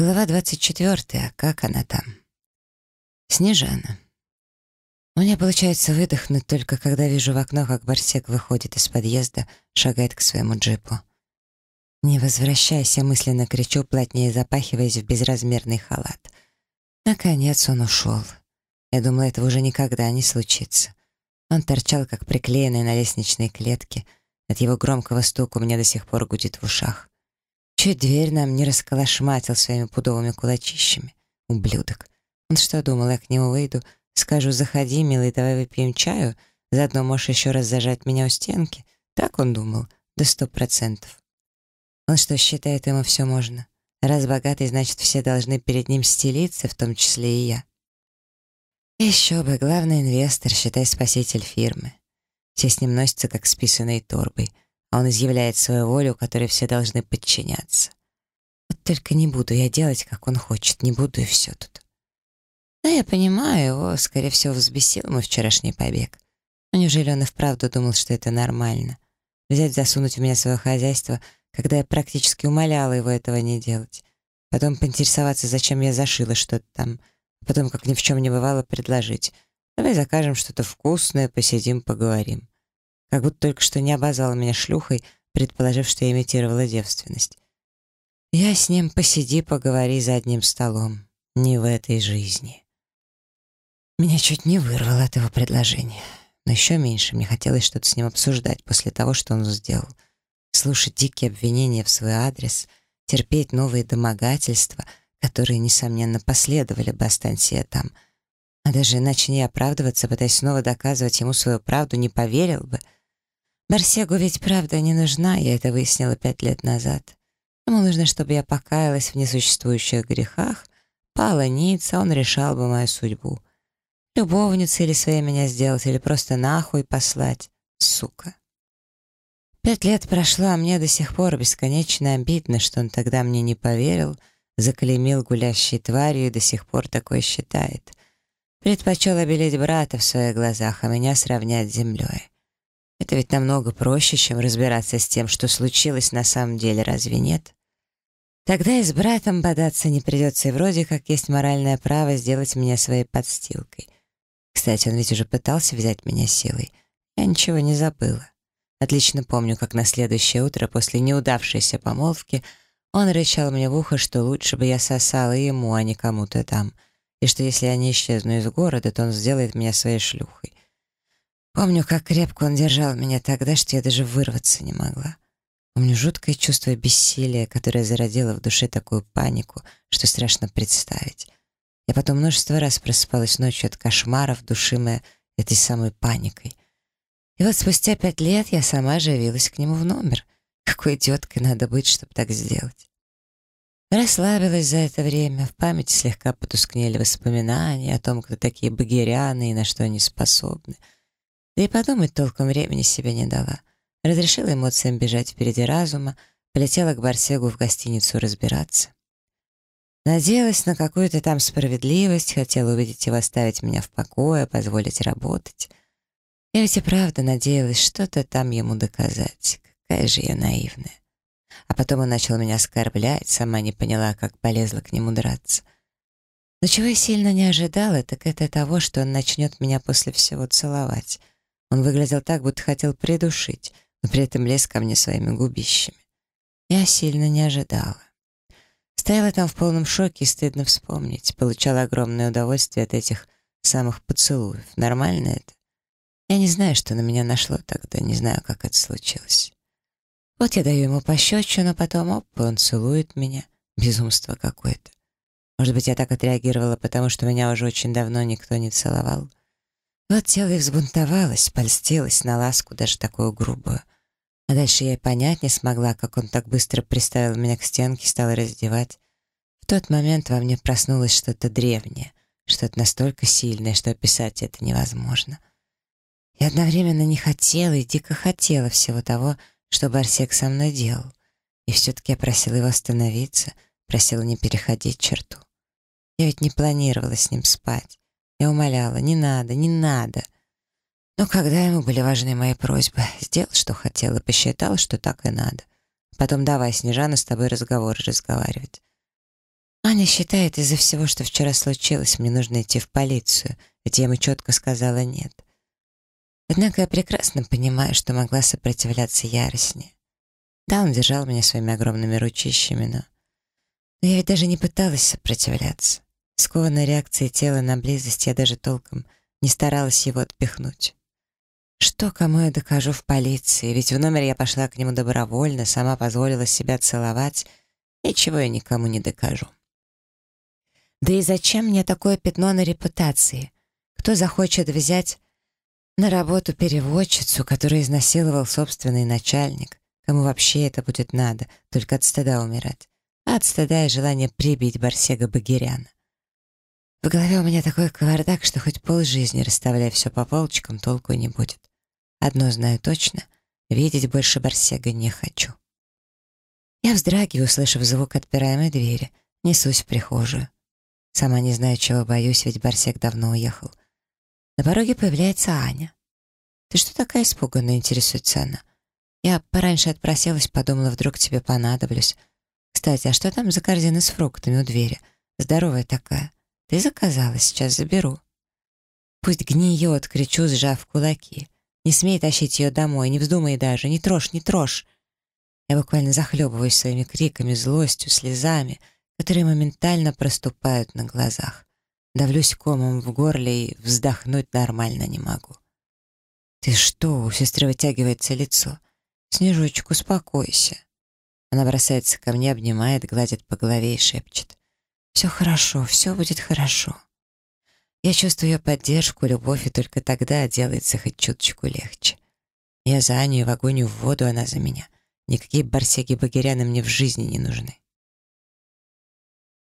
Глава 24. Как она там? Снежана. У меня получается выдохнуть только когда вижу в окно, как Барсек выходит из подъезда, шагает к своему джипу. «Не возвращайся», — мысленно кричу, плотнее запахиваясь в безразмерный халат. Наконец он ушел. Я думала, этого уже никогда не случится. Он торчал, как приклеенный на лестничной клетке. От его громкого стука у меня до сих пор гудит в ушах. Чуть дверь нам не расколошматил своими пудовыми кулачищами. Ублюдок. Он что думал, я к нему выйду, скажу, заходи, милый, давай выпьем чаю, заодно можешь еще раз зажать меня у стенки? Так он думал, до сто процентов. Он что, считает, ему все можно? Раз богатый, значит, все должны перед ним стелиться, в том числе и я. Еще бы, главный инвестор, считай, спаситель фирмы. Все с ним носятся, как с писаной торбой — а он изъявляет свою волю, которой все должны подчиняться. Вот только не буду я делать, как он хочет, не буду и все тут. Да, я понимаю, его, скорее всего, взбесил мой вчерашний побег. Но неужели он и вправду думал, что это нормально? Взять, засунуть в меня свое хозяйство, когда я практически умоляла его этого не делать. Потом поинтересоваться, зачем я зашила что-то там. Потом, как ни в чем не бывало, предложить. Давай закажем что-то вкусное, посидим, поговорим как будто только что не обозвал меня шлюхой, предположив, что я имитировала девственность. Я с ним посиди, поговори за одним столом. Не в этой жизни. Меня чуть не вырвало от его предложения. Но еще меньше мне хотелось что-то с ним обсуждать после того, что он сделал. Слушать дикие обвинения в свой адрес, терпеть новые домогательства, которые, несомненно, последовали бы, останься я там. А даже иначе не оправдываться, пытаясь снова доказывать ему свою правду, не поверил бы — Барсегу ведь правда не нужна, я это выяснила пять лет назад. Ему нужно, чтобы я покаялась в несуществующих грехах, пала ниц, а он решал бы мою судьбу. Любовницей или своей меня сделать, или просто нахуй послать. Сука. Пять лет прошло, а мне до сих пор бесконечно обидно, что он тогда мне не поверил, заклеймил гулящей тварью и до сих пор такое считает. Предпочел обелить брата в своих глазах, а меня сравнять с землей. Это ведь намного проще, чем разбираться с тем, что случилось на самом деле, разве нет? Тогда и с братом бодаться не придется, и вроде как есть моральное право сделать меня своей подстилкой. Кстати, он ведь уже пытался взять меня силой. Я ничего не забыла. Отлично помню, как на следующее утро после неудавшейся помолвки он рычал мне в ухо, что лучше бы я сосала ему, а не кому-то там, и что если я не исчезну из города, то он сделает меня своей шлюхой. Помню, как крепко он держал меня тогда, что я даже вырваться не могла. Помню жуткое чувство бессилия, которое зародило в душе такую панику, что страшно представить. Я потом множество раз просыпалась ночью от кошмаров, душимая этой самой паникой. И вот спустя пять лет я сама же явилась к нему в номер. Какой идиоткой надо быть, чтобы так сделать. Расслабилась за это время, в памяти слегка потускнели воспоминания о том, кто такие багеряны и на что они способны — да и подумать толком времени себе не дала. Разрешила эмоциям бежать впереди разума, полетела к Барсегу в гостиницу разбираться. Надеялась на какую-то там справедливость, хотела увидеть его оставить меня в покое, позволить работать. Я ведь и правда надеялась что-то там ему доказать. Какая же я наивная. А потом он начал меня оскорблять, сама не поняла, как полезла к нему драться. Но чего я сильно не ожидала, так это того, что он начнет меня после всего целовать. Он выглядел так, будто хотел придушить, но при этом лез ко мне своими губищами. Я сильно не ожидала. Стояла там в полном шоке и стыдно вспомнить. Получала огромное удовольствие от этих самых поцелуев. Нормально это? Я не знаю, что на меня нашло тогда, не знаю, как это случилось. Вот я даю ему пощечину, потом оп, он целует меня. Безумство какое-то. Может быть, я так отреагировала, потому что меня уже очень давно никто не целовал. Вот тело и взбунтовалось, польстилось на ласку, даже такую грубую. А дальше я и понять не смогла, как он так быстро приставил меня к стенке и стал раздевать. В тот момент во мне проснулось что-то древнее, что-то настолько сильное, что описать это невозможно. Я одновременно не хотела и дико хотела всего того, что Барсек со мной делал. И все-таки я просила его остановиться, просила не переходить черту. Я ведь не планировала с ним спать. Я умоляла, не надо, не надо. Но когда ему были важны мои просьбы, сделал, что хотел, и посчитал, что так и надо. Потом давай, Снежана, с тобой разговор разговаривать. Аня считает, из-за всего, что вчера случилось, мне нужно идти в полицию, ведь я ему четко сказала «нет». Однако я прекрасно понимаю, что могла сопротивляться яростнее. Да, он держал меня своими огромными ручищами, но... Но я ведь даже не пыталась сопротивляться. Скованной реакцией тела на близость я даже толком не старалась его отпихнуть. Что кому я докажу в полиции? Ведь в номер я пошла к нему добровольно, сама позволила себя целовать. Ничего я никому не докажу. Да и зачем мне такое пятно на репутации? Кто захочет взять на работу переводчицу, которую изнасиловал собственный начальник? Кому вообще это будет надо? Только от стыда умирать. А от стыда и желания прибить Барсега Багиряна. В голове у меня такой кавардак, что хоть полжизни расставляй все по полочкам, толку не будет. Одно знаю точно — видеть больше Барсега не хочу. Я вздрагиваю, услышав звук отпираемой двери, несусь в прихожую. Сама не знаю, чего боюсь, ведь Барсек давно уехал. На пороге появляется Аня. «Ты что такая испуганная?» — интересуется она. «Я пораньше отпросилась, подумала, вдруг тебе понадоблюсь. Кстати, а что там за корзина с фруктами у двери? Здоровая такая. Ты заказала, сейчас заберу». «Пусть гниет!» — кричу, сжав кулаки. «Не смей тащить ее домой, не вздумай даже, не трожь, не трожь!» Я буквально захлебываюсь своими криками, злостью, слезами — которые моментально проступают на глазах. Давлюсь комом в горле и вздохнуть нормально не могу. «Ты что?» — у сестры вытягивается лицо. «Снежочек, успокойся». Она бросается ко мне, обнимает, гладит по голове и шепчет. «Все хорошо, все будет хорошо». Я чувствую ее поддержку, любовь, и только тогда делается хоть чуточку легче. Я за Аню в огонь в воду, она за меня. Никакие барсеки-багеряны мне в жизни не нужны.